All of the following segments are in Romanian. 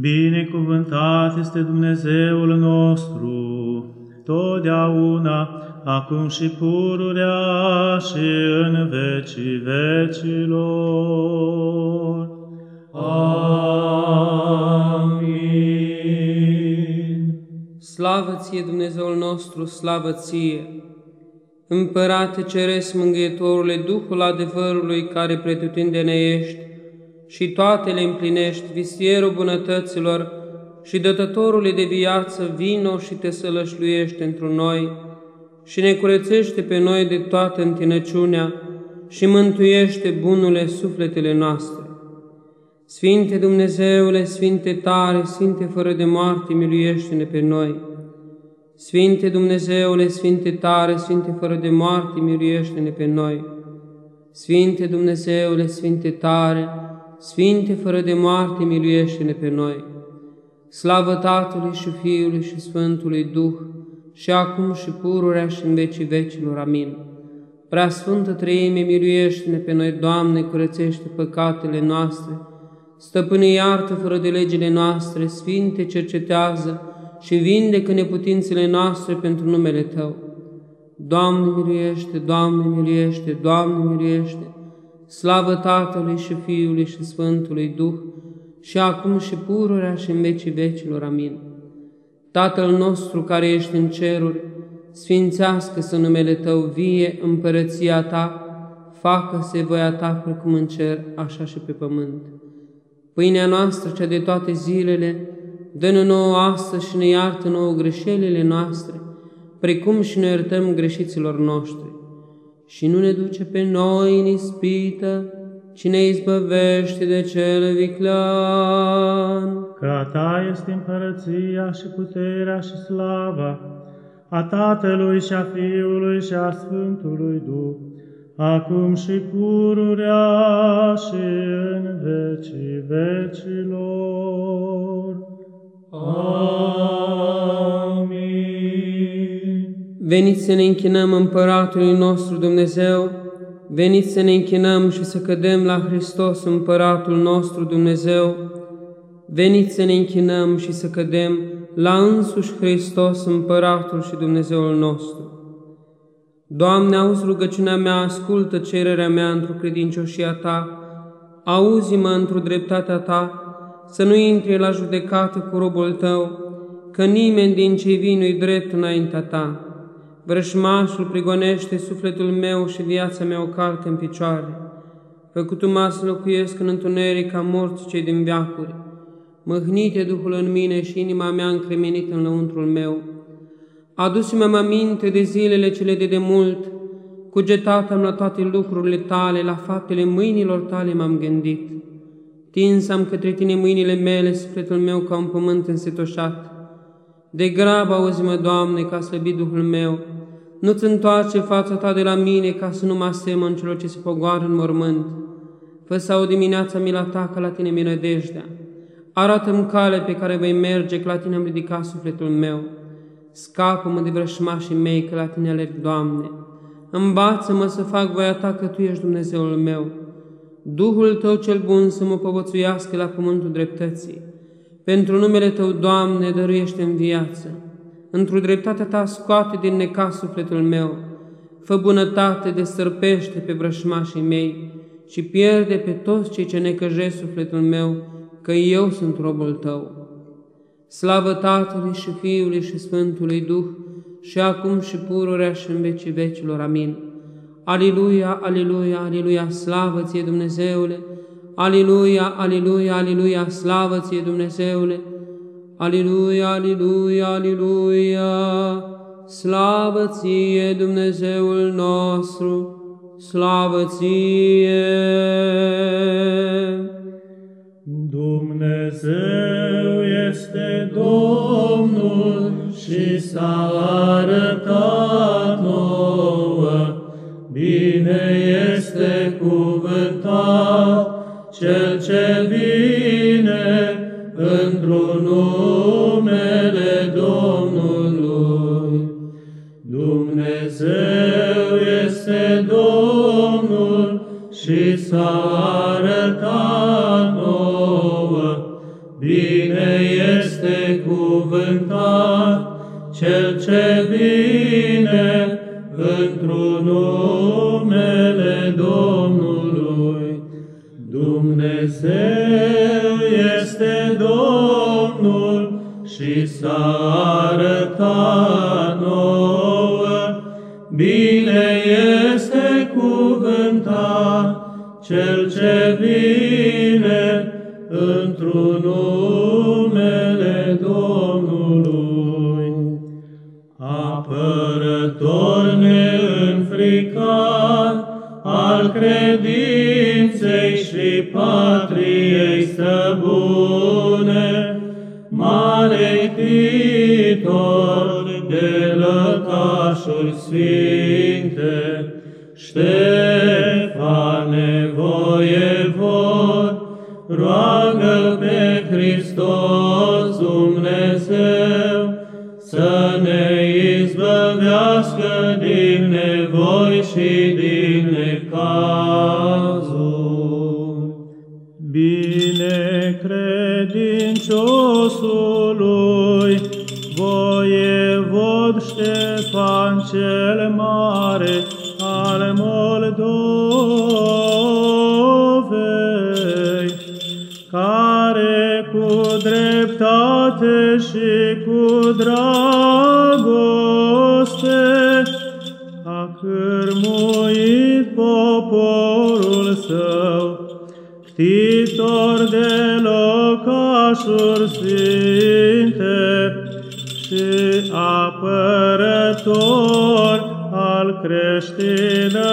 Binecuvântat este Dumnezeul nostru, totdeauna, acum și pururea și în vecii vecilor. Amin. Slavă ție, Dumnezeul nostru, slavă ție! Împărate Ceresc Mângâietorule, Duhul adevărului care pretutindene ești, și toate le împlinești, visierul bunătăților și dătătorule de viață, vino și te sălășluiește într noi și ne curățește pe noi de toată întinăciunea și mântuiește bunule sufletele noastre. Sfinte Dumnezeule, Sfinte tare, Sfinte fără de moarte, miluiește-ne pe noi. Sfinte Dumnezeule, Sfinte tare, Sfinte fără de moarte, miluiește-ne pe noi. Sfinte Dumnezeule, Sfinte tare, Sfinte fără de moarte, miluiește-ne pe noi. Slavă Tatălui și Fiului și Sfântului Duh, și acum și pururea și în vecii vecilor. Amin. Prea Sfântă Treime, miluiește-ne pe noi, Doamne, curățește păcatele noastre, Stăpâne iartă fără de legile noastre, Sfinte cercetează și vindecă neputințele noastre pentru numele Tău. Doamne miluiește, Doamne miluiește, Doamne miluiește, Slavă Tatălui și Fiului și Sfântului Duh, și acum și pururea și în vecii vecilor. Amin. Tatăl nostru care ești în ceruri, sfințească-să numele Tău vie împărăția Ta, facă-se voia Ta precum în cer, așa și pe pământ. Pâinea noastră, cea de toate zilele, dă-ne nouă astăzi și ne iartă nouă greșelile noastre, precum și ne iertăm greșiților noștri și nu ne duce pe noi în ispită, ci ne izbăvește de cel viclean. Că a Ta este împărăția și puterea și slava, a Tatălui și a Fiului și a Sfântului Duh, acum și pururea și în vecii vecilor. Amin. Veniți să ne închinăm împăratului nostru Dumnezeu, veniți să ne închinăm și să cădem la Hristos împăratul nostru Dumnezeu, veniți să ne închinăm și să cădem la însuși Hristos împăratul și Dumnezeul nostru. Doamne, auzi rugăciunea mea, ascultă cererea mea într-o credincioșia Ta, auzi-mă într-o dreptatea Ta, să nu intri la judecată cu robul Tău, că nimeni din cei vii nu-i drept înaintea Ta. Vrășmașul prigonește sufletul meu și viața mea o calcă în picioare. Făcut-mă să locuiesc în întuneric ca morți cei din veacuri. Măhnite Duhul în mine și inima mea încremenită în lăuntrul meu. Adus-mi aminte de zilele cele de demult, cugetat am la toate lucrurile tale, la faptele mâinilor tale m-am gândit. Tins am către tine mâinile mele, sufletul meu ca un pământ însetoșat. De grab auzi-mă, Doamne, ca slăbit Duhul meu, nu-ți întoarce fața ta de la mine ca să nu mă asemăn celor ce se pogoară în mormânt. Fă sau dimineața mila ta ca la tine mi nădejdea. Arată-mi cale pe care voi merge, că la tine am ridicat sufletul meu. Scapă-mă de vrășmașii mei, că la tine alerg, Doamne. Învață-mă să fac voia ta, că Tu ești Dumnezeul meu. Duhul Tău cel bun să mă povățuiască la pământul dreptății. Pentru numele Tău, Doamne, dăruiește în viață. Într-o dreptatea Ta scoate din necas sufletul meu. Fă bunătate, de sărpește pe vrășmașii mei și pierde pe toți cei ce necăjesc sufletul meu, că eu sunt robul Tău. Slavă Tatălui și Fiului și Sfântului Duh, și acum și pururea și în vecii vecilor. Amin. Aliluia, aliluia, aliluia, slavă ție Dumnezeule! Aliluia, aliluia, aliluia, slavă ție Dumnezeule! Aliluia, aliluia, aliluia, slavă ție Dumnezeul nostru! Slavă ție! Dumnezeu este Domnul și s-a arătat s-a arătat nouă. Bine Bine este cuvântat cel ce vine într-un numele Domnului. Dumnezeu este Domnul și s-a apărător al creștinătății,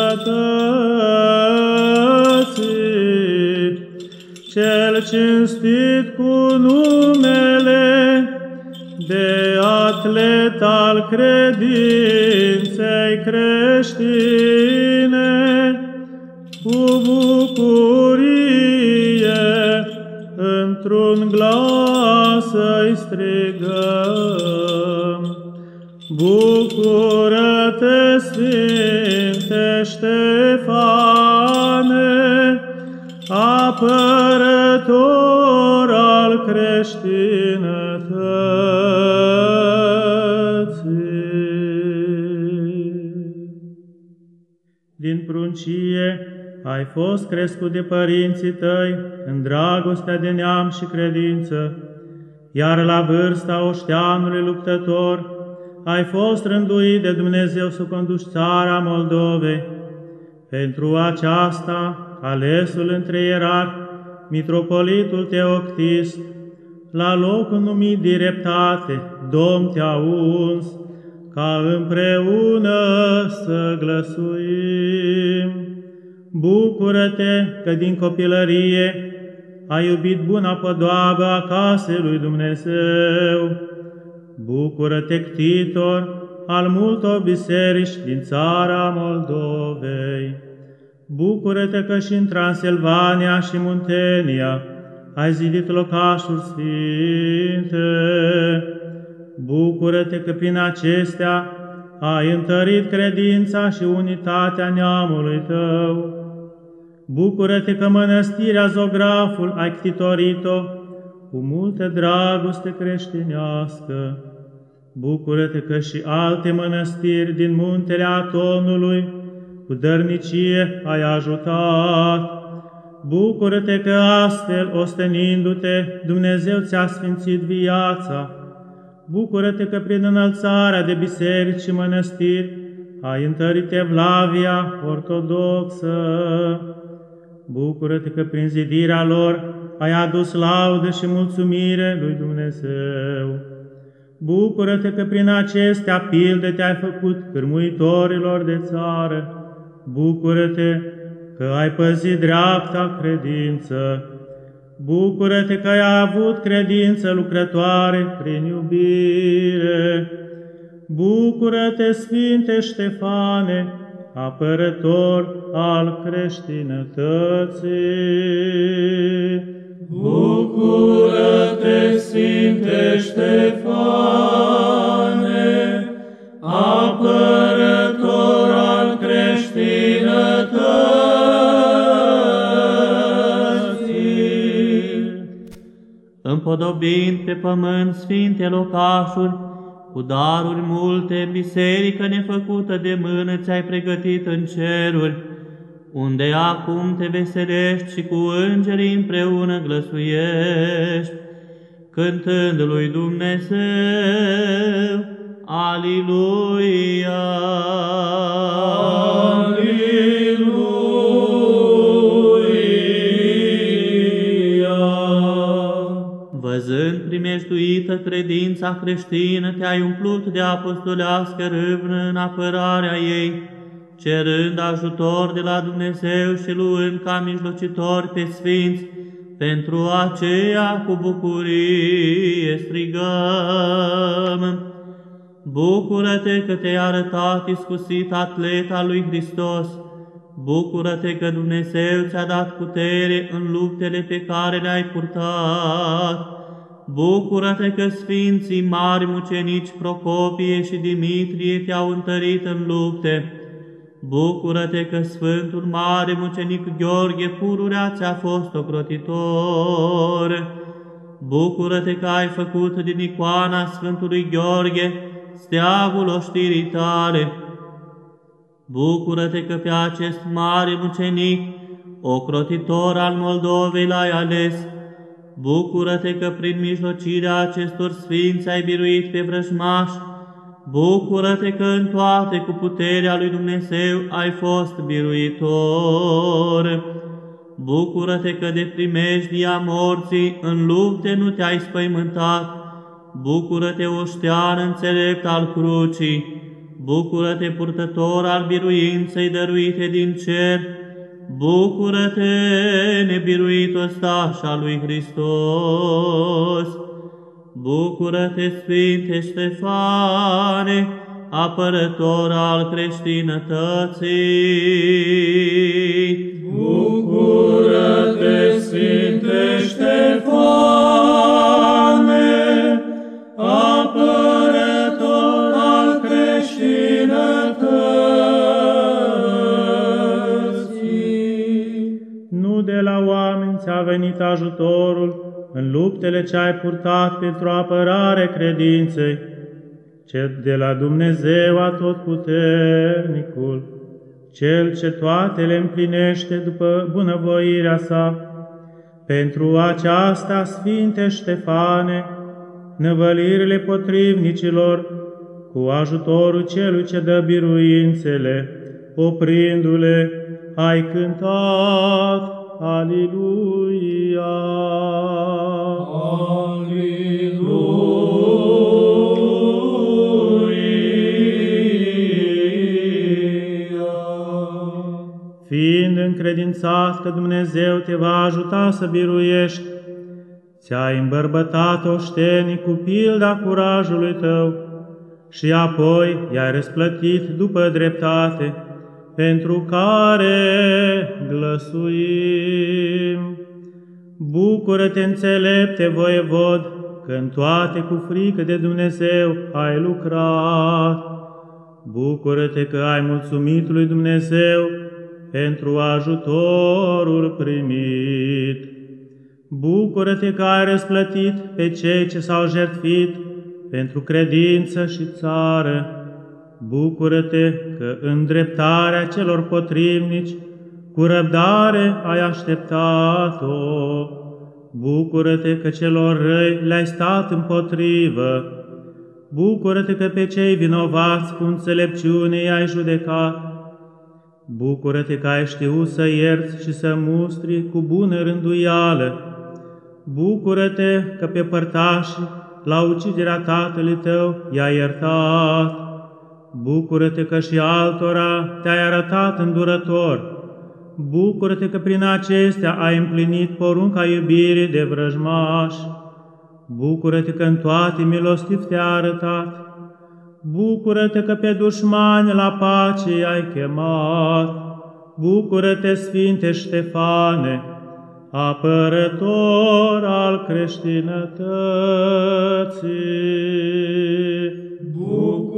cel cinstit cu numele de atlet al credinței creștine, cu bucurie într-un glas să-i strigăm. Bucură-te, Sfinte Ștefane, apărător al creștinătății. Din pruncie ai fost crescut de părinții tăi în dragostea de neam și credință, iar la vârsta oșteanului luptător ai fost rânduit de Dumnezeu să conduci țara Moldovei. Pentru aceasta, alesul între ierarhi, mitropolitul Teoctist, la locul numit dreptate, Domn te-a uns, ca împreună să glăsuim. Bucură-te că din copilărie ai iubit buna podoabă a casei lui Dumnezeu. Bucură-te, ctitor, al multor biserici din țara Moldovei. Bucură-te că și în Transilvania și Muntenia ai zidit locașuri sfinte. Bucură-te că prin acestea ai întărit credința și unitatea neamului tău. Bucură-te că mănăstirea Zograful ai ctitorit-o cu multă dragoste creștinească. Bucură-te că și alte mănăstiri din muntele Atonului cu dărnicie ai ajutat. Bucură-te că astfel, ostenindu-te, Dumnezeu ți-a sfințit viața. Bucură-te că prin înălțarea de biserici și mănăstiri ai întărit Evlavia ortodoxă. Bucură-te că prin zidirea lor ai adus laudă și mulțumire lui Dumnezeu. Bucură-te că prin acestea pilde te-ai făcut cârmuitorilor de țară. Bucură-te că ai păzit dreapta credință. Bucură-te că ai avut credință lucrătoare prin iubire. Bucură-te, Sfinte Ștefane, apărător al creștinătății. Bucură-te, Sfinte Ștefane, apărător al creștinătății. Împodobit zdrobind pe pământ sfinte locașuri, cu daruri multe, biserică nefăcută de mână ți-ai pregătit în ceruri, unde acum te veselești și cu îngerii împreună glăsuiești, cântând lui Dumnezeu, Aliluia! Văzând primejduită credința creștină, te-ai umplut de apostolească râvnă în apărarea ei, cerând ajutor de la Dumnezeu și luând ca mijlocitor pe sfinți, pentru aceea cu bucurie strigăm. Bucură-te că te-ai arătat iscusit atleta lui Hristos, Bucură-te că Dumnezeu ți-a dat putere în luptele pe care le-ai purtat. Bucură-te că Sfinții mari mucenici Procopie și Dimitrie te-au întărit în lupte. Bucură-te că Sfântul Mare Mucenic Gheorghe Pururea ți-a fost ocrotitor. Bucură-te că ai făcut din icoana Sfântului Gheorghe steagul oștirii tale. Bucură-te că pe acest mare mucenic, ocrotitor al Moldovei l-ai ales. Bucură-te că prin mijlocirea acestor sfinți ai biruit pe vrăjmași. Bucură-te că în toate cu puterea lui Dumnezeu ai fost biruitor. Bucură-te că de primejdia morții în lupte nu te-ai spăimântat. Bucură-te, oștean înțelept al crucii, Bucură-te, purtător al biruinței dăruite din cer, Bucură-te, nebiruit ostaș al lui Hristos! Bucură-te, Sfinte Ștefane, apărător al creștinătății! Bucură-te, Sfinte Ștefane! ți-a venit ajutorul în luptele ce ai purtat pentru apărare credinței, cel de la Dumnezeu atotputernicul, cel ce toate le împlinește după bunăvoirea sa. Pentru aceasta, Sfinte Ștefane, năvălirile potrivnicilor, cu ajutorul celui ce dă biruințele, oprindu-le, ai cântat Aleluia! Fiind încredințat că Dumnezeu te va ajuta să biruiești, ți-ai îmbărbătat oștenii cu pilda curajului tău și apoi i-ai răsplătit după dreptate, pentru care glăsuim. Bucură-te, înțelepte, voievod, că în toate cu frică de Dumnezeu ai lucrat. Bucură-te că ai mulțumit lui Dumnezeu pentru ajutorul primit. Bucură-te că ai răsplătit pe cei ce s-au jertfit pentru credință și țară, Bucură-te că în dreptarea celor potrivnici, cu răbdare ai așteptat-o. Bucură-te că celor răi le-ai stat împotrivă. Bucură-te că pe cei vinovați cu înțelepciune i-ai judecat. Bucură-te că ai știut să ierți și să mustri cu bună rânduială. Bucură-te că pe părtași la uciderea tatălui tău i-ai iertat. Bucură-te că și altora te-ai arătat îndurător. Bucură-te că prin acestea ai împlinit porunca iubirii de vrăjmaș. Bucură-te că în toate milostiv te-a arătat. Bucură-te că pe dușmani la pace ai chemat. Bucură-te, Sfinte Ștefane, apărător al creștinătății.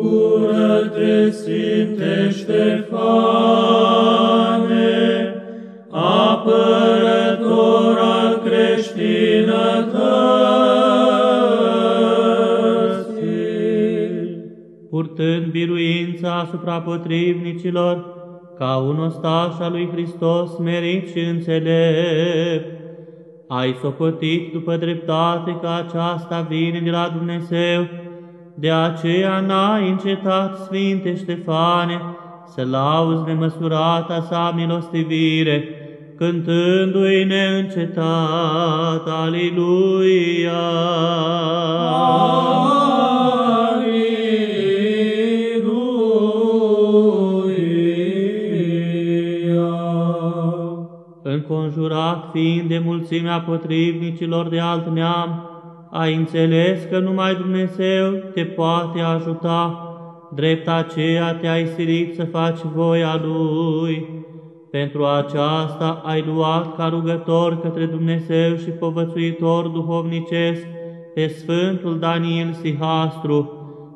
Bucură-te, Sfinte Ștefane, apărător al creștinătății, purtând biruința asupra potrivnicilor, ca un ostaș al lui Hristos merit și înțelept, ai socotit după dreptate că aceasta vine de la Dumnezeu, de aceea n-ai încetat, Sfinte Ștefane, să lauzi nemăsurata sa milostivire, cântându-i neîncetat, Aliluia! Înconjurat fiind de mulțimea potrivnicilor de alt neam, ai înțeles că numai Dumnezeu te poate ajuta, drept aceea te-ai silit să faci voia Lui. Pentru aceasta ai luat ca rugător către Dumnezeu și povățuitor duhovnicesc pe Sfântul Daniel Sihastru,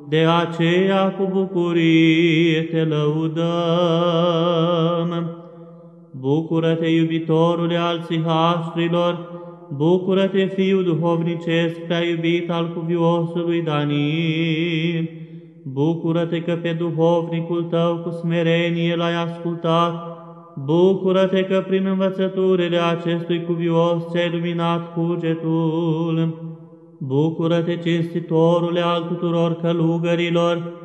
de aceea cu bucurie te lăudăm. Bucură-te, iubitorule al Sihastrilor, Bucură-te, fiu duhovnicesc prea iubit al cuviosului Daniel! Bucură-te că pe duhovnicul tău cu smerenie l-ai ascultat! Bucură-te că prin învățăturile acestui cuvios ți-ai luminat cugetul! Bucură-te, cinstitorule al tuturor călugărilor!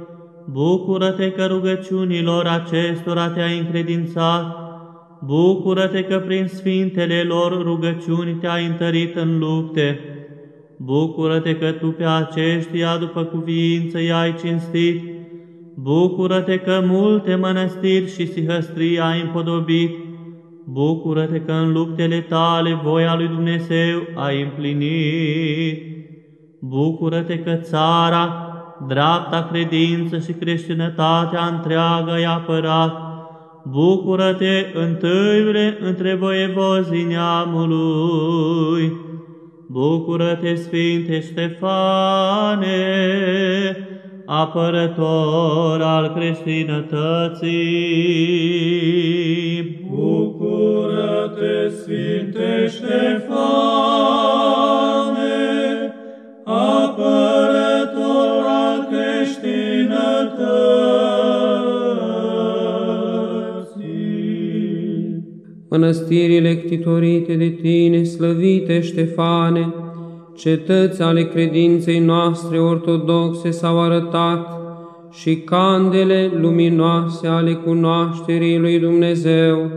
Bucură-te că rugăciunilor acestora te-ai încredințat! Bucură-te că prin sfintele lor rugăciuni te-ai întărit în lupte. Bucură-te că tu pe aceștia după cuviință i-ai cinstit. Bucură-te că multe mănăstiri și sihăstrii ai împodobit. Bucură-te că în luptele tale voia lui Dumnezeu ai împlinit. Bucură-te că țara, dreapta credință și creștinătatea întreagă ai apărat Bucură-te, întâiule, între voievozii neamului! Bucură-te, Sfinte Ștefane, apărător al creștinătății! Bucură-te, Sfinte Ștefane, mănăstirile ctitorite de tine, slăvite Ștefane, cetăți ale credinței noastre ortodoxe s-au arătat și candele luminoase ale cunoașterii lui Dumnezeu,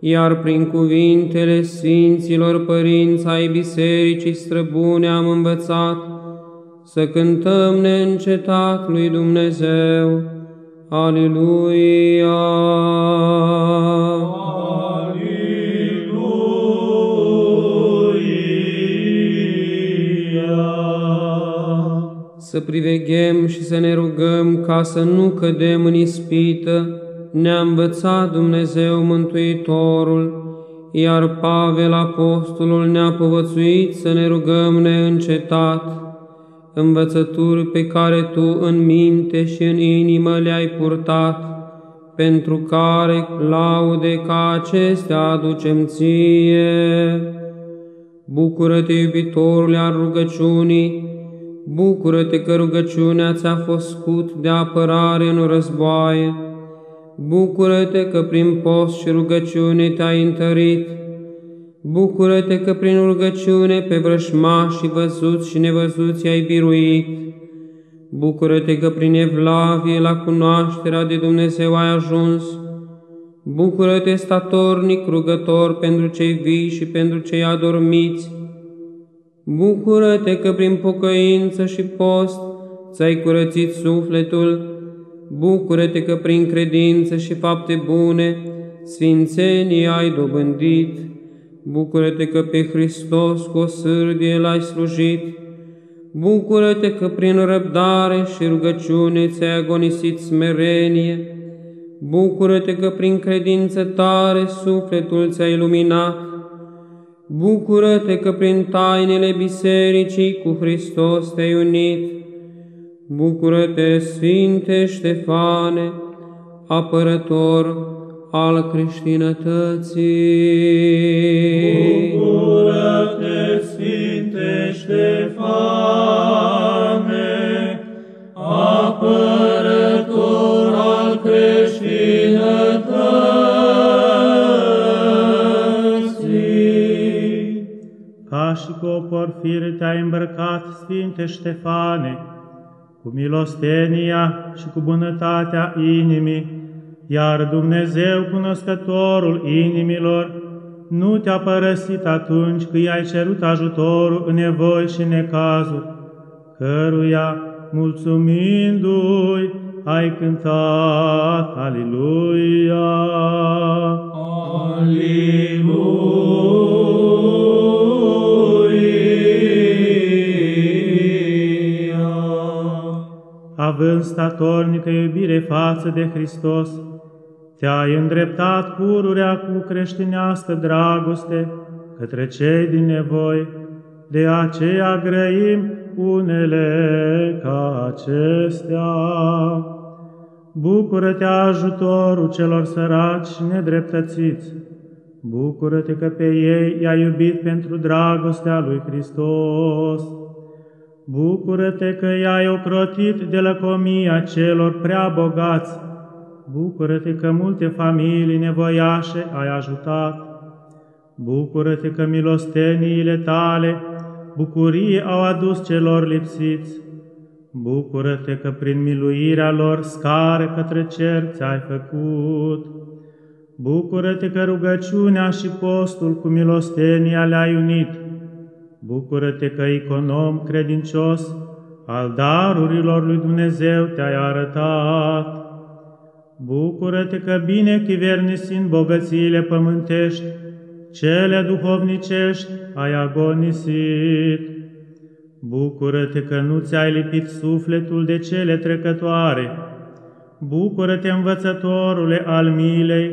iar prin cuvintele Sfinților Părinți ai Bisericii străbune am învățat să cântăm neîncetat lui Dumnezeu. Aleluia! Să priveghem și să ne rugăm ca să nu cădem în ispită, ne-a învățat Dumnezeu Mântuitorul, iar Pavel Apostolul ne-a povățuit să ne rugăm neîncetat, învățături pe care Tu în minte și în inimă le-ai purtat, pentru care laude ca acestea aducem Ție. Bucură-te, iubitorule al rugăciunii, Bucură-te că rugăciunea ți-a fost scut de apărare în războaie. Bucură-te că prin post și rugăciune te-ai întărit. Bucură-te că prin rugăciune pe vrășmași văzuți și nevăzuți ai biruit. Bucură-te că prin evlavie la cunoașterea de Dumnezeu ai ajuns. Bucură-te statornic rugător pentru cei vii și pentru cei adormiți. Bucură-te că prin pocăință și post ți-ai curățit sufletul, bucură-te că prin credință și fapte bune sfințenii ai dobândit, bucură-te că pe Hristos cu o sârdie l-ai slujit, bucură-te că prin răbdare și rugăciune ți-ai agonisit smerenie, bucură-te că prin credință tare sufletul ți-ai luminat, Bucură-te că prin tainele bisericii cu Hristos te-ai unit. Bucură-te, Sfinte Ștefane, apărător al creștinătății. Bucură-te, Sfinte Ștefane, apărător porfir te-ai îmbrăcat, Sfinte Ștefane, cu milostenia și cu bunătatea inimii, iar Dumnezeu, cunoscătorul inimilor, nu te-a părăsit atunci când i-ai cerut ajutorul în nevoi și necazuri, căruia, mulțumindu-i, ai cântat, Aliluia! Aliluia. Având statornică iubire față de Hristos, te-ai îndreptat pururea cu creștinească dragoste către cei din nevoi, de aceea grăim unele ca acestea. Bucură-te ajutorul celor săraci și nedreptățiți. Bucură-te că pe ei i-ai iubit pentru dragostea lui Hristos. Bucură-te că i-ai ocrotit de lăcomia celor prea bogați. Bucură-te că multe familii nevoiașe ai ajutat. Bucură-te că milosteniile tale bucurie au adus celor lipsiți. Bucură-te că prin miluirea lor scare către cer ți-ai făcut. Bucură-te că rugăciunea și postul cu milostenia le-ai unit. Bucură-te că econom credincios al darurilor lui Dumnezeu te-ai arătat. Bucură-te că bine chivernisind bogățiile pământești, cele duhovnicești ai agonisit. Bucură-te că nu ți-ai lipit sufletul de cele trecătoare. Bucură-te, învățătorule al milei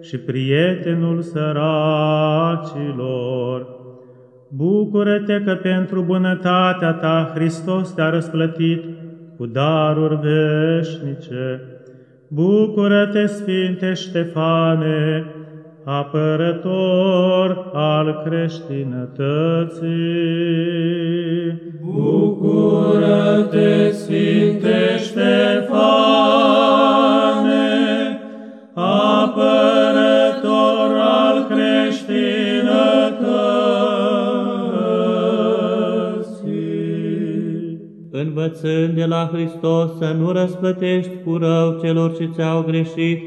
și prietenul săracilor. Bucură-te că pentru bunătatea ta Hristos te-a răsplătit cu daruri veșnice. Bucură-te, Sfinte Ștefane, apărător al creștinătății. Bucură-te, Sfinte Ștefane, apărător învățând de la Hristos să nu răsplătești cu rău celor ce ți-au greșit,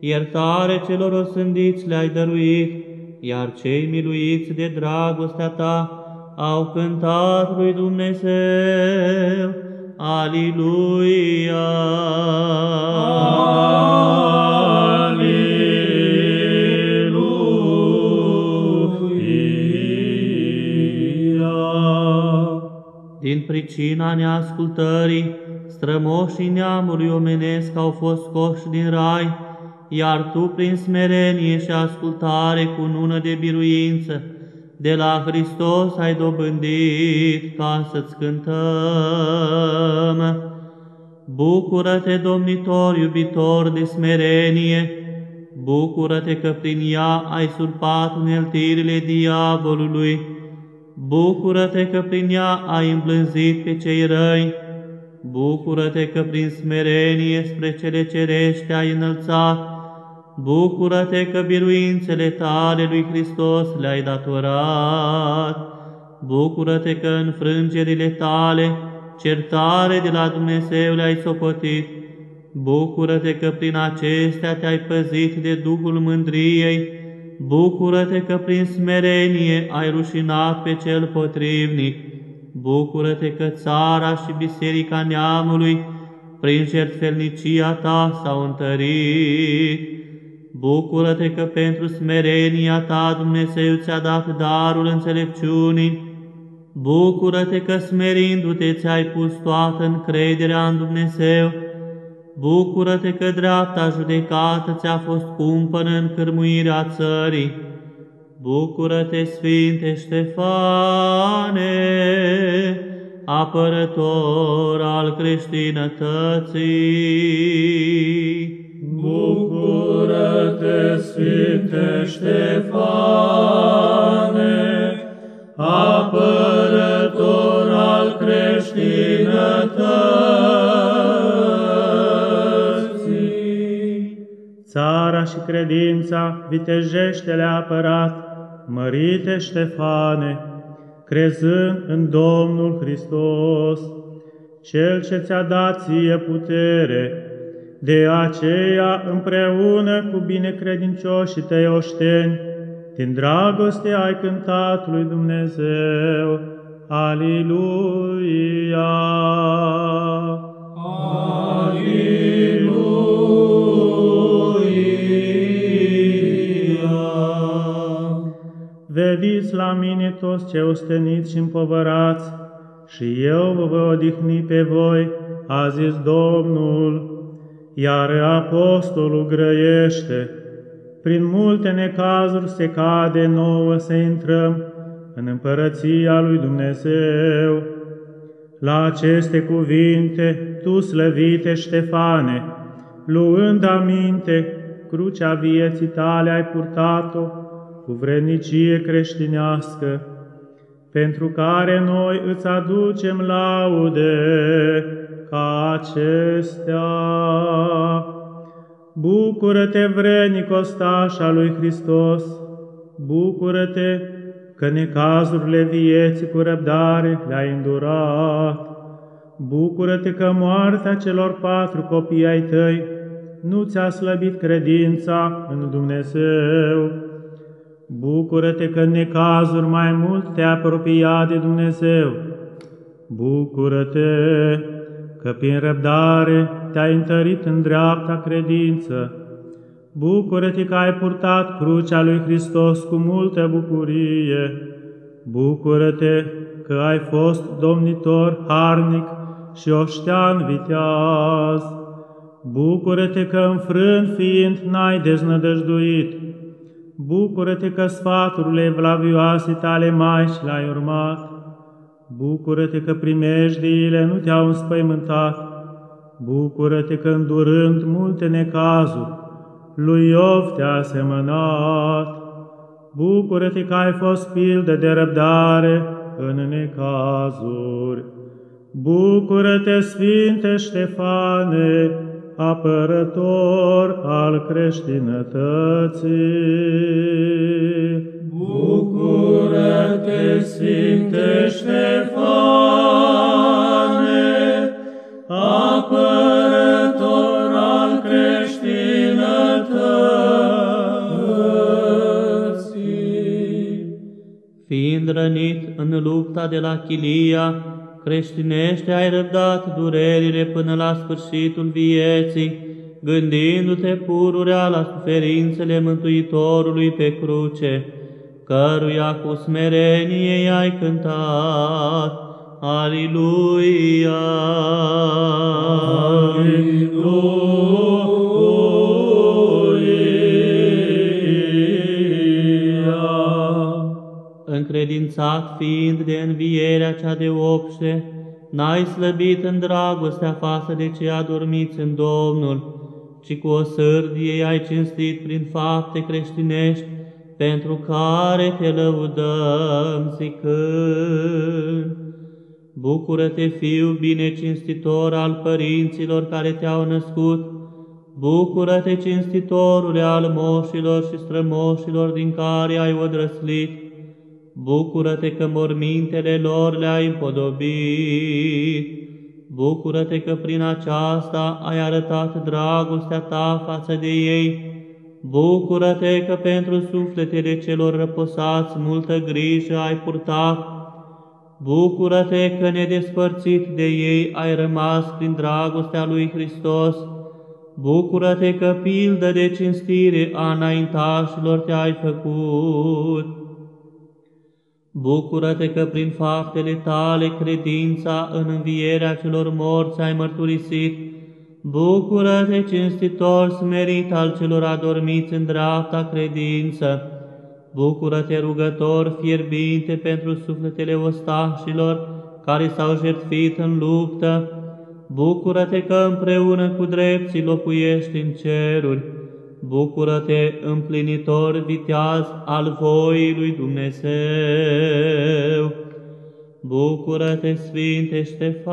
iertare celor osândiți le-ai dăruit, iar cei miluiți de dragostea ta au cântat lui Dumnezeu. Aliluia! Aleluia! Din pricina neascultării, strămoșii neamului omenesc au fost scoși din rai, iar tu, prin smerenie și ascultare cu nună de biruință, de la Hristos ai dobândit ca să-ți cântăm. Bucură-te, domnitor iubitor de smerenie, bucură-te că prin ea ai surpat uneltirile diavolului, bucură-te că prin ea ai îmblânzit pe cei răi, bucură-te că prin smerenie spre cele cerești ai înălțat, Bucură-te că biruințele tale lui Hristos le-ai datorat. Bucură-te că în frângerile tale certare de la Dumnezeu le-ai socotit. Bucură-te că prin acestea te-ai păzit de Duhul mândriei. Bucură-te că prin smerenie ai rușinat pe cel potrivnic. Bucură-te că țara și biserica neamului prin jertfelnicia ta s-au întărit. Bucură-te că pentru smerenia ta Dumnezeu ți-a dat darul înțelepciunii. Bucură-te că smerindu-te ți-ai pus toată încrederea în Dumnezeu. Bucură-te că dreapta judecată ți-a fost cumpănă în cârmuirea țării. Bucură-te, Sfinte Ștefane, apărător al creștinătății. Bucură-te, Sfinte Ștefane, apărător și credința vitejește le-a apărat, mărite Ștefane, crezând în Domnul Hristos, Cel ce ți-a dat ție putere, de aceea împreună cu binecredincioșii tăi oșteni, din dragoste ai cântat lui Dumnezeu. Aliluia! Veniți la mine toți ce osteniți și împovărați, și eu vă voi odihni pe voi, a zis Domnul. Iar apostolul grăiește, prin multe necazuri se cade nouă să intrăm în împărăția lui Dumnezeu. La aceste cuvinte, tu slăvite Ștefane, luând aminte, crucea vieții tale ai purtat-o cu vrednicie creștinească, pentru care noi îți aducem laude ca acestea. Bucură-te, vrednic ostaș al lui Hristos, bucură-te că necazurile vieții cu răbdare le-ai îndurat. Bucură-te că moartea celor patru copii ai tăi nu ți-a slăbit credința în Dumnezeu. Bucură-te că în necazuri mai mult te-a apropiat de Dumnezeu. Bucură-te că prin răbdare te-ai întărit în dreapta credință. Bucură-te că ai purtat crucea lui Hristos cu multă bucurie. Bucură-te că ai fost domnitor harnic și oștean viteaz. Bucură-te că înfrânt fiind n-ai deznădăjduit. Bucură-te că sfaturile evlavioase tale maici le-ai urmat. Bucură-te că primejdiile nu te-au înspăimântat. Bucură-te că îndurând multe necazuri, lui Iov te-a asemănat. Bucură-te că ai fost pildă de răbdare în necazuri. Bucură-te, Sfinte Ștefane, apărător al creștinătății. Bucură-te, Sfinte Ștefane, apărător al creștinătății. Fiind rănit în lupta de la Chilia, creștinește ai răbdat durerile până la sfârșitul vieții, gândindu-te pururea la suferințele Mântuitorului pe cruce, căruia cu smerenie ai cântat. Aliluia! Încredințat fiind de învierea cea de opște, n-ai slăbit în dragostea față de cei adormiți în Domnul, ci cu o sârdie ai cinstit prin fapte creștinești, pentru care te lăudăm zicând. Bucură-te, Fiu bine cinstitor al părinților care te-au născut, Bucură-te, cinstitorule al moșilor și strămoșilor din care ai odrăslit, Bucură-te că mormintele lor le-ai împodobit, Bucură-te că prin aceasta ai arătat dragostea ta față de ei, Bucură-te că pentru sufletele celor răposați multă grijă ai purtat, Bucură-te că nedespărțit de ei ai rămas prin dragostea lui Hristos, Bucură-te că pildă de cinstire a înaintașilor te-ai făcut. Bucură-te că prin faptele tale credința în învierea celor morți ai mărturisit. Bucură-te, cinstitor smerit al celor adormiți în dreapta credință. Bucură-te, rugător fierbinte pentru sufletele ostașilor care s-au jertfit în luptă. Bucură-te că împreună cu drepții locuiești în ceruri. Bucură-te, împlinitor viteaz al voii lui Dumnezeu! Bucură-te, Sfinte Ștefane,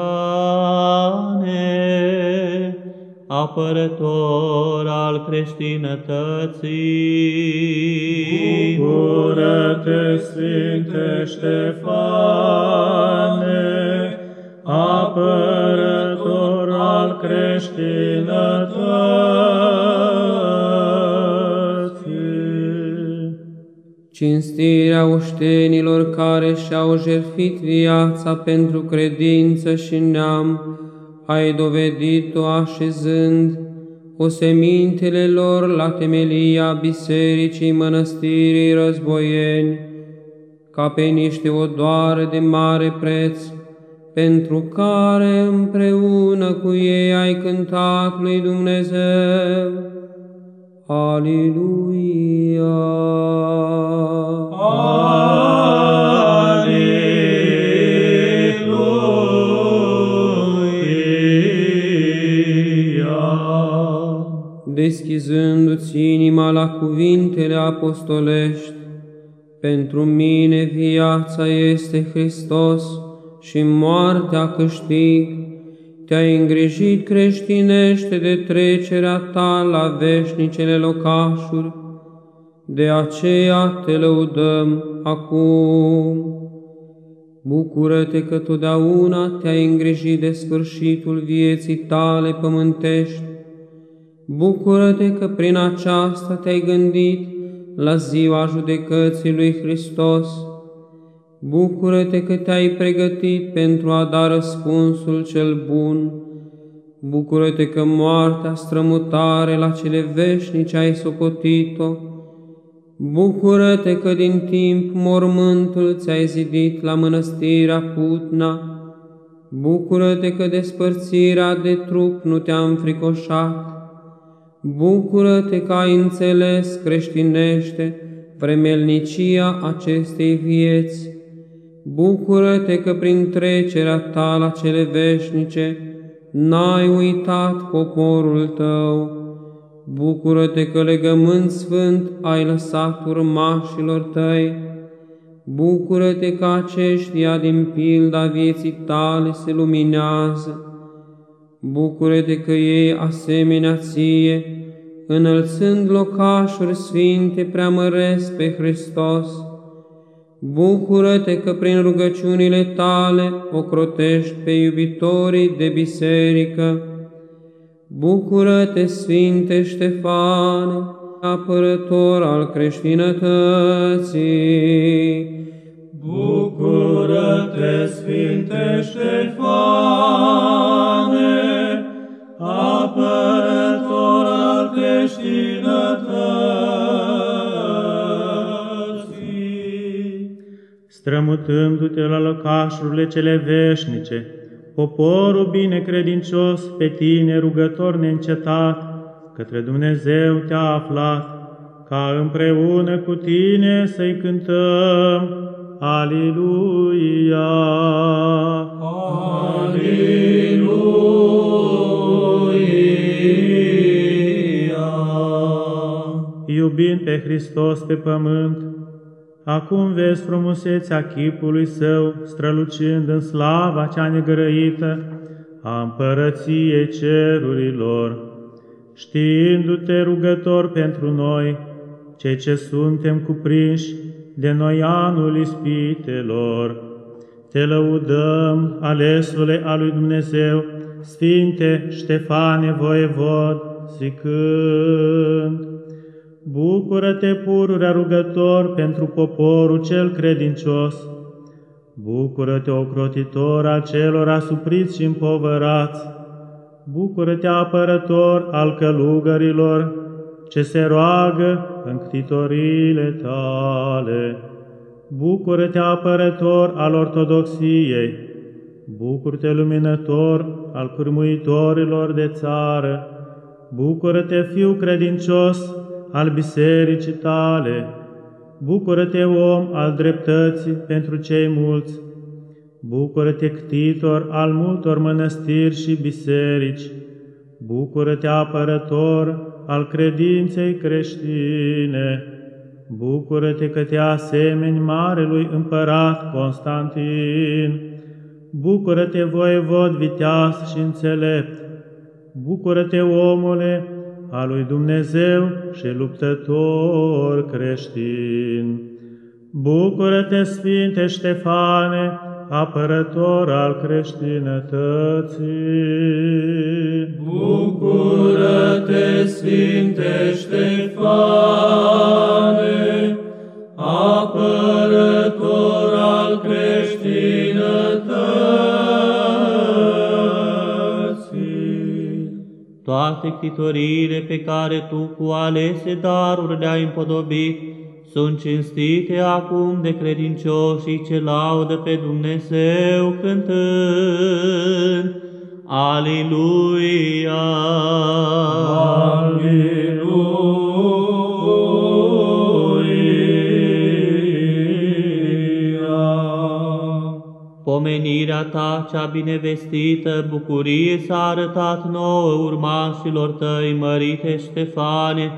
apărător al creștinătății. Bucură-te, Sfinte Ștefane, apărător al creștinătății. Cinstirea oștenilor care și-au jertfit viața pentru credință și neam, ai dovedit-o așezând osemintele lor la temelia Bisericii Mănăstirii Războieni, ca pe niște odoare de mare preț, pentru care împreună cu ei ai cântat lui Dumnezeu. Aliluia! Deschizându-ți inima la cuvintele apostolești, pentru mine viața este Hristos și moartea câștig, te-ai îngrijit creștinește de trecerea ta la veșnicele locașuri, de aceea te lăudăm acum. Bucură-te că totdeauna te-ai îngrijit de sfârșitul vieții tale pământești. Bucură-te că prin aceasta te-ai gândit la ziua judecății lui Hristos. Bucură-te că te-ai pregătit pentru a da răspunsul cel bun. Bucură-te că moartea strămutare la cele veșnice ai socotit-o. Bucură-te că din timp mormântul ți-ai zidit la mănăstirea Putna. Bucură-te că despărțirea de trup nu te-a înfricoșat. Bucură-te că ai înțeles creștinește vremelnicia acestei vieți. Bucură-te că prin trecerea ta la cele veșnice n-ai uitat poporul tău. Bucură-te că legământ sfânt ai lăsat urmașilor tăi. Bucură-te că aceștia din pilda vieții tale se luminează. Bucură-te că ei, asemenea ție, înălțând locașuri sfinte, preamăresc pe Hristos. Bucură-te că prin rugăciunile tale ocrotești pe iubitorii de biserică. Bucură-te, Sfinte Ștefane, apărător al creștinătății. Bucură-te, Sfinte Ștefane, apărător al creștinătății. strămutându-te la lăcașurile cele veșnice, poporul binecredincios pe tine, rugător neîncetat, către Dumnezeu te-a aflat, ca împreună cu tine să-i cântăm. Aliluia! Iubind pe Hristos pe pământ, acum vezi frumusețea chipului său, strălucind în slava cea negărăită a împărăției cerurilor, știindu-te rugător pentru noi, cei ce suntem cuprinși de noi anul ispitelor. Te lăudăm, alesule al lui Dumnezeu, Sfinte Ștefane voievod, zicând, Bucură-te, pururea rugător, pentru poporul cel credincios. Bucură-te, ocrotitor al celor asupriți și împovărați. Bucură-te, apărător al călugărilor, ce se roagă în ctitorile tale. Bucură-te, apărător al ortodoxiei. Bucură-te, luminător al cârmuitorilor de țară. Bucură-te, fiu credincios, al bisericii tale. Bucură-te, om al dreptății pentru cei mulți. Bucură-te, ctitor al multor mănăstiri și biserici. Bucură-te, apărător al credinței creștine. Bucură-te că te asemeni marelui împărat Constantin. Bucură-te, voievod viteaz și înțelept. Bucură-te, omule, a lui Dumnezeu și luptător creștin. Bucură-te, Sfinte Ștefane, apărător al creștinătății. Bucură-te, Sfinte Ștefane, apărător al creștinătății. Toate ctitoriile pe care tu cu alese daruri le-ai împodobit sunt cinstite acum de credincioșii ce laudă pe Dumnezeu cântând. Aliluia! Aleluia. Pomenirea ta cea binevestită, bucurie s-a arătat nouă urmașilor tăi, mărite Ștefane,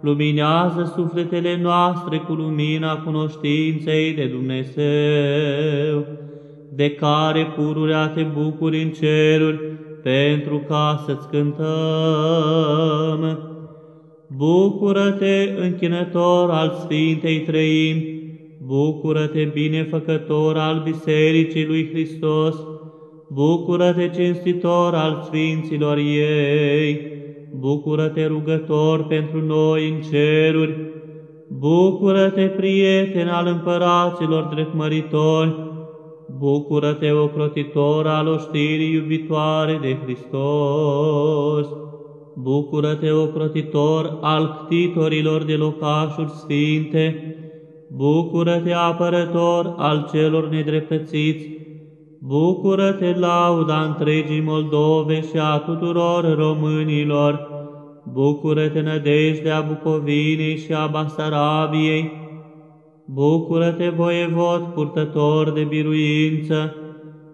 luminează sufletele noastre cu lumina cunoștinței de Dumnezeu, de care pururea te bucuri în ceruri, pentru ca să-ți cântăm. Bucură-te, închinător al Sfintei Trăim, bucură-te, binefăcător al Bisericii lui Hristos, bucură-te, cinstitor al Sfinților ei, bucură-te, rugător pentru noi în ceruri, bucură-te, prieten al împăraților dreptmăritori, bucură-te, ocrotitor al oștirii iubitoare de Hristos, bucură-te, ocrotitor al ctitorilor de locașuri sfinte, bucură-te, apărător al celor nedreptățiți, Bucură-te, lauda întregii Moldove și a tuturor românilor! Bucură-te, nădejdea Bucovinei și a Basarabiei! Bucură-te, voievod, purtător de biruință!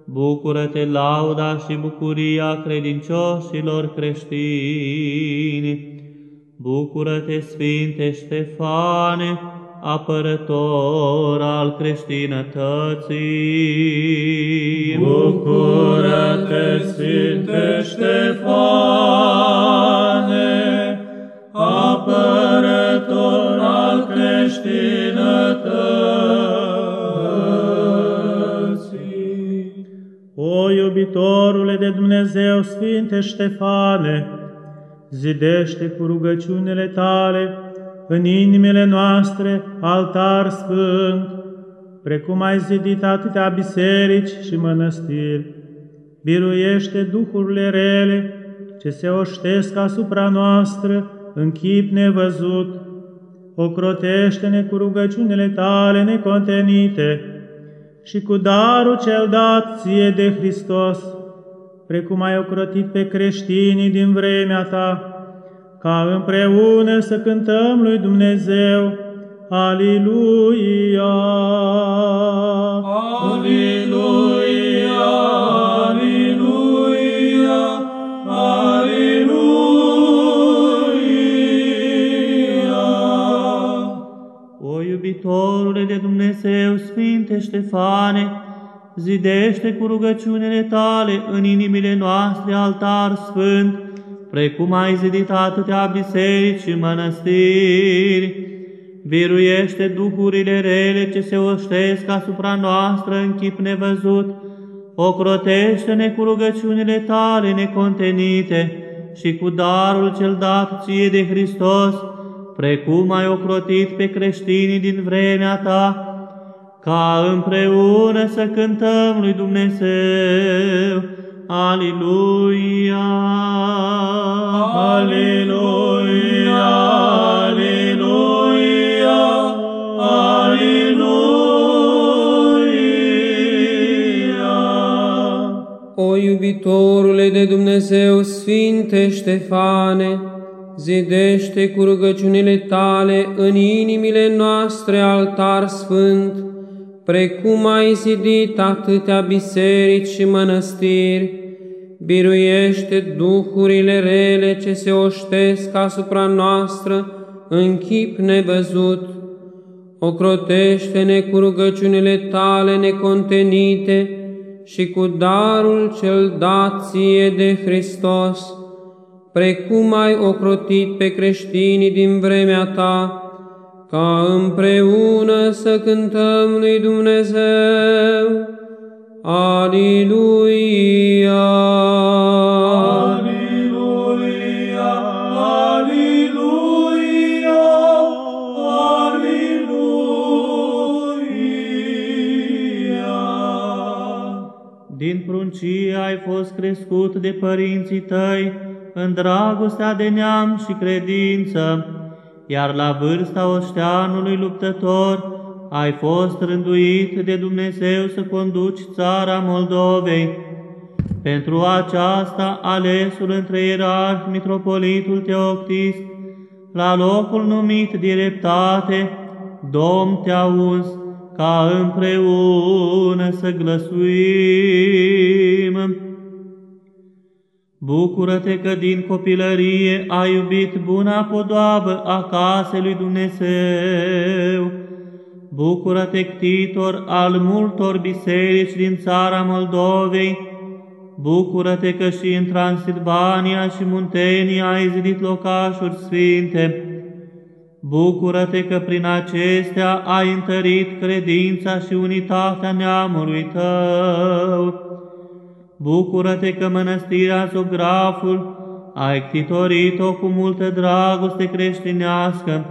Bucură-te, lauda și bucuria credincioșilor creștini! Bucură-te, Sfinte Ștefane! Apărător al creștinătății. Bucură-te, Sfinte Ștefane, apărător al creștinătății. O iubitorule de Dumnezeu, Sfinte Ștefane, zidește cu rugăciunile tale în inimile noastre altar sfânt, precum ai zidit atâtea biserici și mănăstiri. Biruiește duhurile rele ce se oștesc asupra noastră în chip nevăzut. Ocrotește-ne cu rugăciunile tale necontenite și cu darul cel dat ție de Hristos, precum ai ocrotit pe creștinii din vremea ta, ca împreună să cântăm lui Dumnezeu, Aliluia! Aliluia, Aliluia, Aliluia. O iubitorule de Dumnezeu, Sfinte Ștefane, zidește cu rugăciunile tale în inimile noastre altar sfânt, precum ai zidit atâtea biserici și mănăstiri. Biruiește duhurile rele ce se oștesc asupra noastră în chip nevăzut, ocrotește-ne cu rugăciunile tale necontenite și cu darul cel dat ție de Hristos, precum ai ocrotit pe creștinii din vremea ta, ca împreună să cântăm lui Dumnezeu. Aliluia! Aliluia, Aliluia, Aliluia. O iubitorule de Dumnezeu, Sfinte Ștefane, zidește cu rugăciunile tale în inimile noastre altar sfânt, precum ai zidit atâtea biserici și mănăstiri, biruiește duhurile rele ce se oștesc asupra noastră în chip nevăzut, ocrotește-ne cu rugăciunile tale necontenite și cu darul cel dat ție de Hristos, precum ai ocrotit pe creștinii din vremea ta, ca împreună să cântăm lui Dumnezeu. Aliluia! Aliluia, Aliluia, Aliluia. Din pruncie ai fost crescut de părinții tăi în dragostea de neam și credință, iar la vârsta oșteanului luptător ai fost rânduit de Dumnezeu să conduci țara Moldovei. Pentru aceasta, alesul între ierarhi, mitropolitul Teoctist, la locul numit dreptate, Domn te-a uns ca împreună să glăsuim. Bucură-te că din copilărie ai iubit buna podoabă a casei lui Dumnezeu. Bucură-te, ctitor al multor biserici din țara Moldovei. Bucură-te că și în Transilvania și Muntenia ai zidit locașuri sfinte. Bucură-te că prin acestea ai întărit credința și unitatea neamului tău. Bucură-te că mănăstirea Zograful ai ctitorit-o cu multă dragoste creștinească.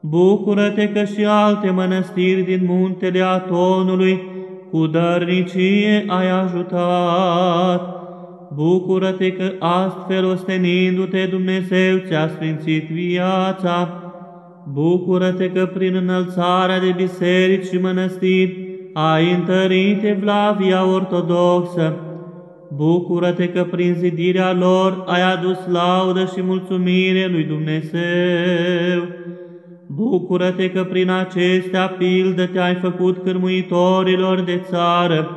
Bucură-te că și alte mănăstiri din muntele Atonului cu dărnicie ai ajutat. Bucură-te că astfel ostenindu-te Dumnezeu ți-a sfințit viața. Bucură-te că prin înălțarea de biserici și mănăstiri ai întărit Evlavia ortodoxă. Bucură-te că prin zidirea lor ai adus laudă și mulțumire lui Dumnezeu. Bucură-te că prin acestea pildă te-ai făcut cârmuitorilor de țară.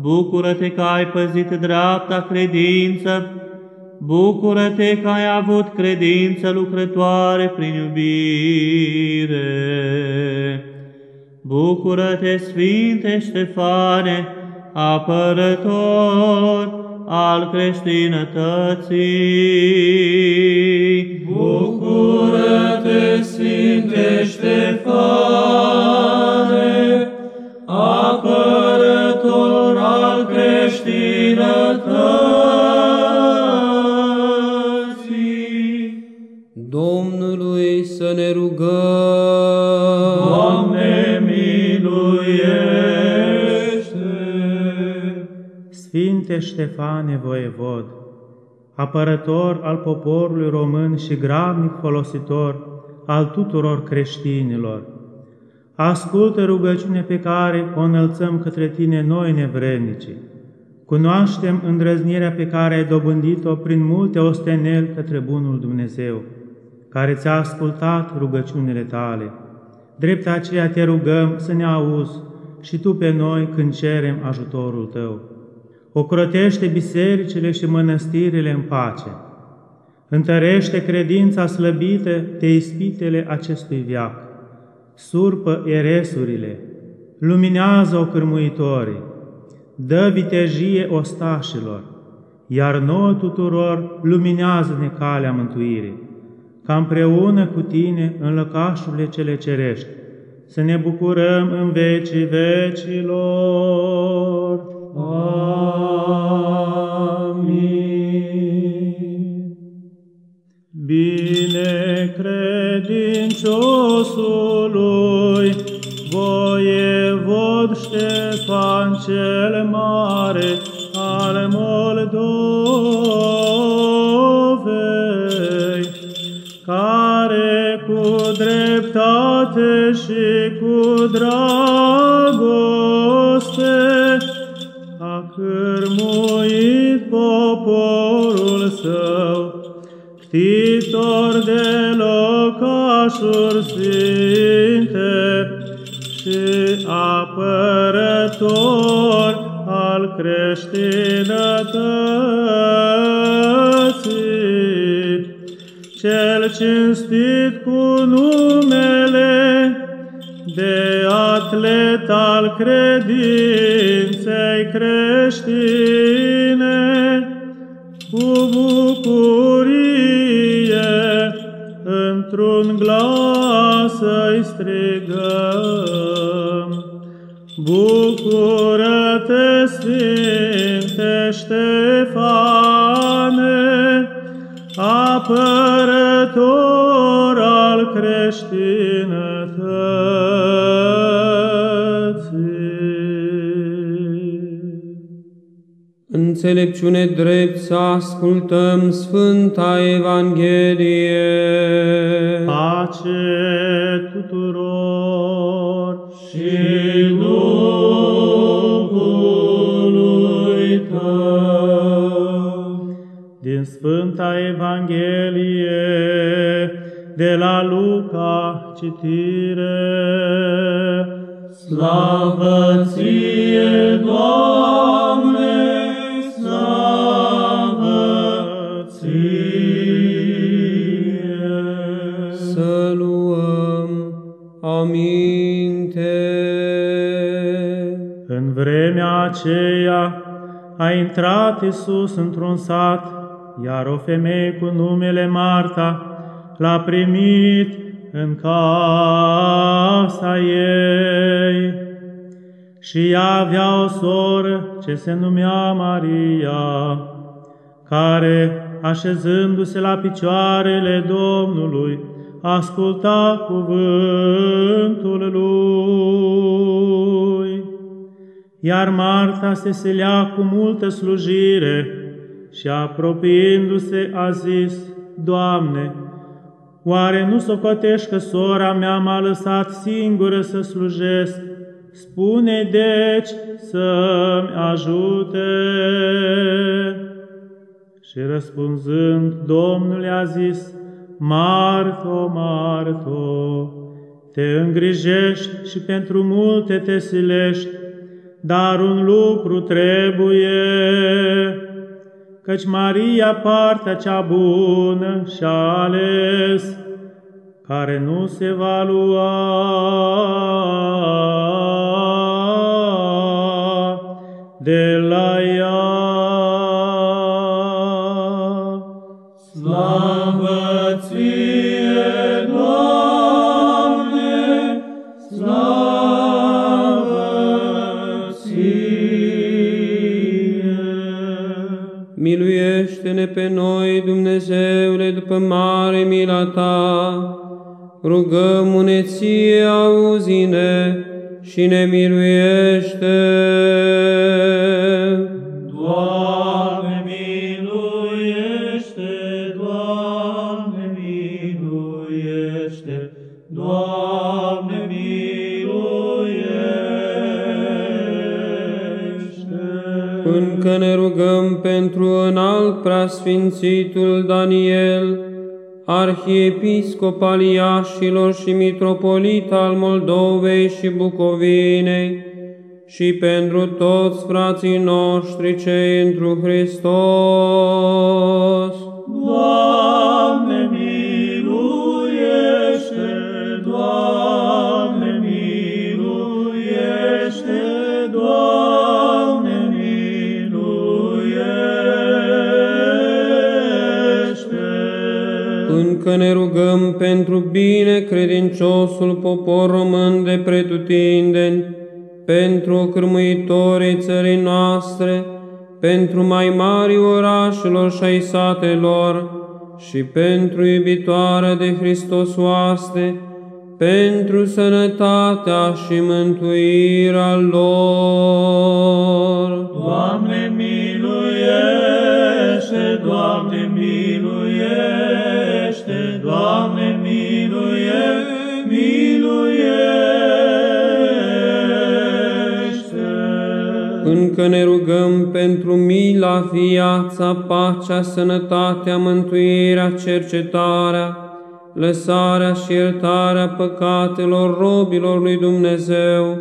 Bucură-te că ai păzit dreapta credință. Bucură-te că ai avut credință lucrătoare prin iubire. Bucură-te, Sfinte Ștefane, apărător al creștinătății. Bucură-te, Sfinte Ștefane, apărător al creștinătății. Ștefane Voievod, apărător al poporului român și gravnic folositor al tuturor creștinilor, ascultă rugăciunea pe care o înălțăm către Tine noi nevrednici. Cunoaștem îndrăznirea pe care ai dobândit-o prin multe osteneli către Bunul Dumnezeu, care ți-a ascultat rugăciunile Tale. Drept aceea te rugăm să ne auzi și Tu pe noi când cerem ajutorul Tău. Ocrotește bisericile și mănăstirile în pace. Întărește credința slăbită de ispitele acestui viac. Surpă eresurile, luminează-o cârmuitorii, dă vitejie ostașilor, iar nouă tuturor luminează-ne calea mântuirii, ca împreună cu tine în lăcașurile cele cerești, să ne bucurăm în vecii vecilor. Amin. Bine credinciosului, voievod Ștefan cel mare al Moldovei, care cu dreptate și cu dragoste locașuri sfinte și apărător al creștinătății, cel cinstit cu numele de atlet al credinței creștine, strigăm. Bucură-te, Sfinte Ștefane, apărător al creștinătății. Înțelepciune drept să ascultăm Sfânta Evanghelie. Pace din Sfânta Evanghelie de la Luca citire. Slavă ție, Doamne, slavă ție. Să luăm aminte. În vremea aceea a intrat Isus într-un sat, iar o femeie cu numele Marta l-a primit în casa ei. Și ea avea o soră ce se numea Maria, care, așezându-se la picioarele Domnului, asculta cuvântul lui. Iar Marta se selea cu multă slujire și apropiindu-se a zis, Doamne, oare nu socotești că sora mea m-a lăsat singură să slujesc? Spune deci să-mi ajute. Și răspunzând, Domnul i-a zis, Marto, Marto, te îngrijești și pentru multe te silești, dar un lucru trebuie, căci Maria partea cea bună și-a ales, care nu se va lua. De Miluiește-ne pe noi, Dumnezeule, după mare mila Ta. Rugăm-ne ție, auzi-ne și ne miluiește. Încă ne rugăm pentru înalt preasfințitul Daniel, arhiepiscop al Iașilor și mitropolit al Moldovei și Bucovinei, și pentru toți frații noștri cei întru Hristos. Doamne, miluiește. Încă ne rugăm pentru bine credinciosul popor român de pretutindeni, pentru cârmuitorii țării noastre, pentru mai mari orașelor și ai satelor, și pentru iubitoarea de Hristos oaste, pentru sănătatea și mântuirea lor. Doamne, miluiește, Doamne, Încă ne rugăm pentru mila, viața, pacea, sănătatea, mântuirea, cercetarea, lăsarea și iertarea păcatelor robilor lui Dumnezeu,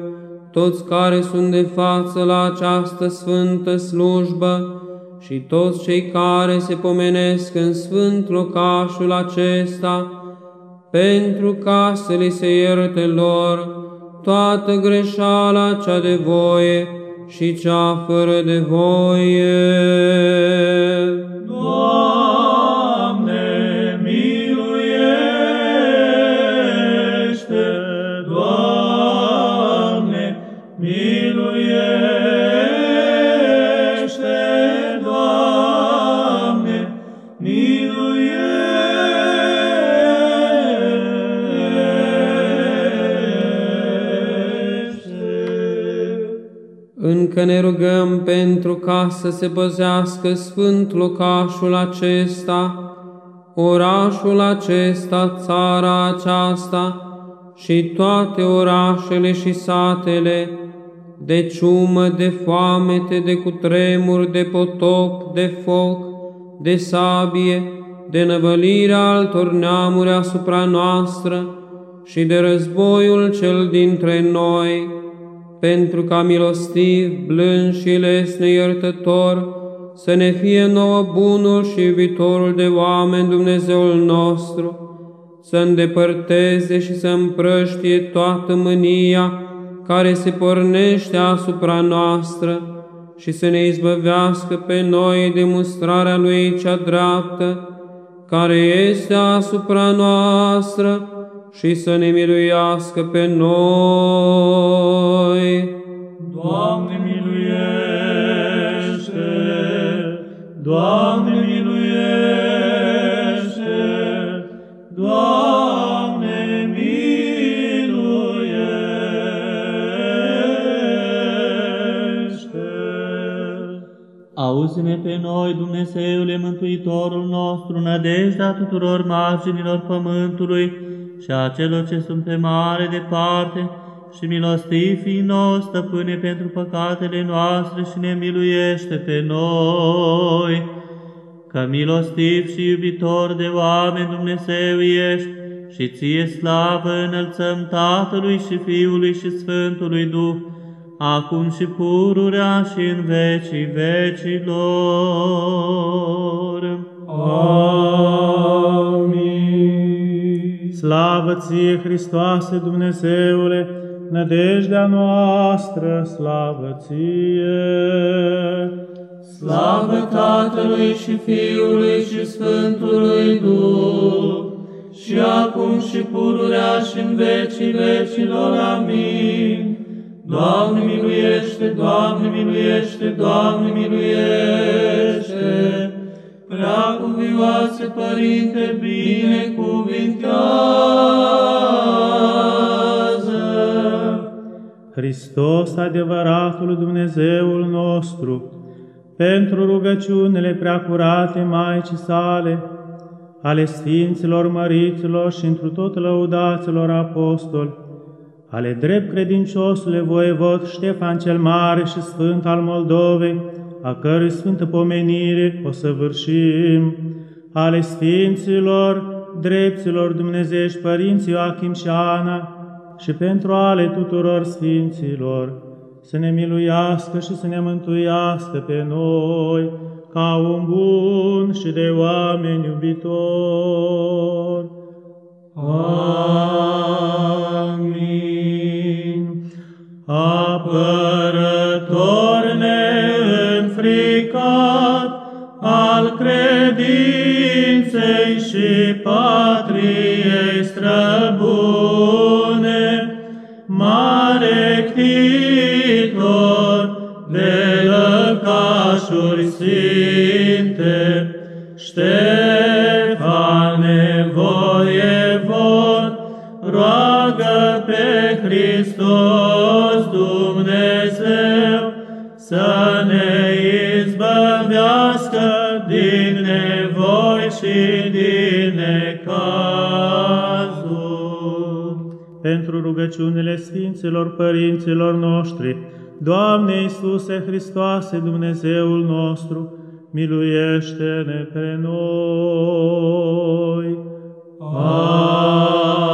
toți care sunt de față la această sfântă slujbă și toți cei care se pomenesc în sfânt locașul acesta, pentru ca să li se ierte lor toată greșeala cea de voie și cea fără de voie. Pentru ca să se păzească sfânt locașul acesta, orașul acesta, țara aceasta și toate orașele și satele, de ciumă, de foamete, de cutremur, de potop, de foc, de sabie, de năvălirea altor neamuri asupra noastră și de războiul cel dintre noi, pentru ca milostiv, blând și lesne iertător, să ne fie nouă bunul și iubitorul de oameni Dumnezeul nostru, să îndepărteze și să împrăștie toată mânia care se pornește asupra noastră și să ne izbăvească pe noi de mustrarea Lui cea dreaptă, care este asupra noastră și să ne miluiască pe noi. Doamne miluiește! Doamne miluiește! Doamne miluiește! Auzi-ne pe noi, Dumnezeule Mântuitorul nostru, nădejdea tuturor marginilor pământului și a celor ce sunt pe mare departe, și milostiv fi nou, stăpâne, pentru păcatele noastre și ne miluiește pe noi. Că milostiv și iubitor de oameni Dumnezeu ești, și ție slavă înălțăm Tatălui și Fiului și Sfântului Duh, acum și pururea și în vecii vecilor. Amin. Slavă ție, Hristoase Dumnezeule, nădejdea noastră, slavă ție! Slavă Tatălui și Fiului și Sfântului Duh, și acum și pururea și în vecii vecilor. Amin. Doamne miluiește, Doamne miluiește, Doamne miluiește! Prea cuvioase Părinte, binecuvintează! Hristos, adevăratul Dumnezeul nostru, pentru rugăciunile preacurate Maicii sale, ale Sfinților Măriților și întru tot lăudaților apostoli, ale drept credinciosule voievod Ștefan cel Mare și Sfânt al Moldovei, a cărui sfântă pomenire o săvârșim, ale Sfinților, drepților Dumnezești Părinții Joachim și Ana, și pentru ale tuturor Sfinților, să ne miluiască și să ne mântuiască pe noi, ca un bun și de oameni iubitor. Amin. Apărător și Pentru rugăciunile Sfinților Părinților noștri, Doamne Iisuse Hristoase, Dumnezeul nostru, miluiește-ne pe noi. Amin.